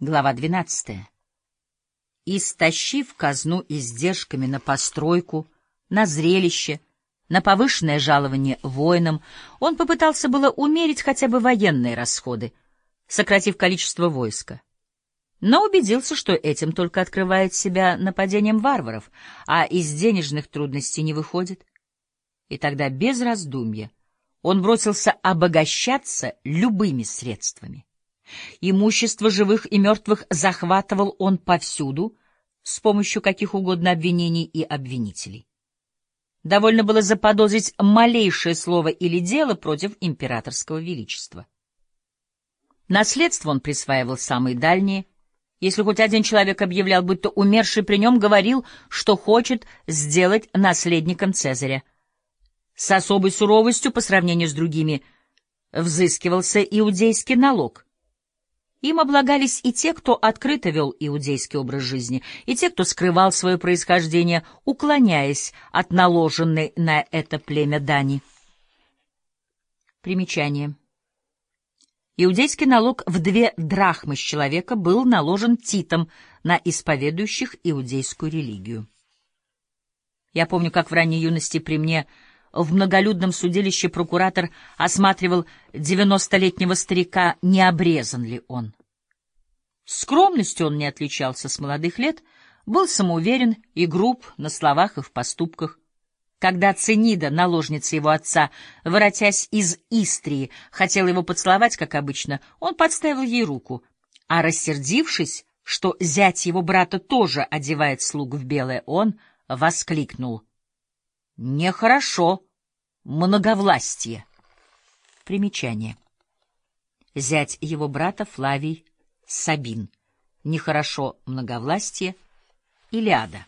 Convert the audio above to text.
Глава 12. Истощив казну издержками на постройку, на зрелище, на повышенное жалование воинам, он попытался было умерить хотя бы военные расходы, сократив количество войска. Но убедился, что этим только открывает себя нападением варваров, а из денежных трудностей не выходит. И тогда без раздумья он бросился обогащаться любыми средствами. Имущество живых и мертвых захватывал он повсюду, с помощью каких угодно обвинений и обвинителей. Довольно было заподозрить малейшее слово или дело против императорского величества. Наследство он присваивал самые дальние. Если хоть один человек объявлял, будто умерший при нем говорил, что хочет сделать наследником Цезаря. С особой суровостью по сравнению с другими взыскивался иудейский налог — им облагались и те, кто открыто вел иудейский образ жизни, и те, кто скрывал свое происхождение, уклоняясь от наложенной на это племя дани. Примечание. Иудейский налог в две драхмы с человека был наложен Титом на исповедующих иудейскую религию. Я помню, как в ранней юности при мне в многолюдном судилище прокуратор осматривал девяностолетнего старика, не обрезан ли он. Скромностью он не отличался с молодых лет, был самоуверен и груб на словах и в поступках. Когда Ценида, наложница его отца, воротясь из Истрии, хотела его поцеловать, как обычно, он подставил ей руку, а рассердившись, что зять его брата тоже одевает слуг в белое, он воскликнул — Нехорошо. Многовластие. Примечание. Зять его брата Флавий Сабин. Нехорошо многовластие. Илиада.